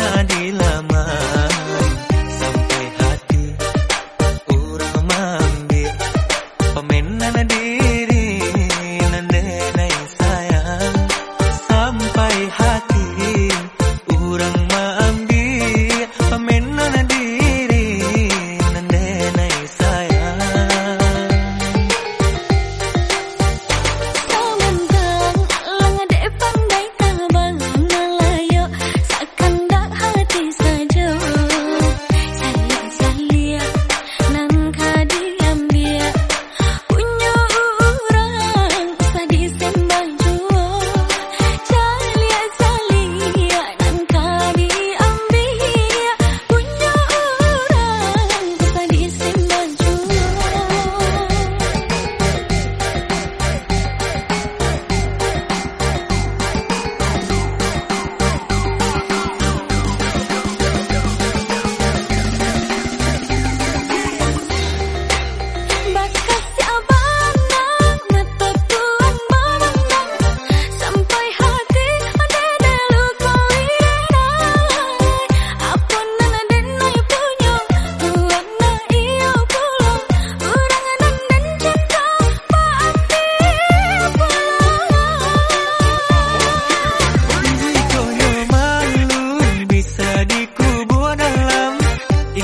哪里来？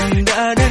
Andara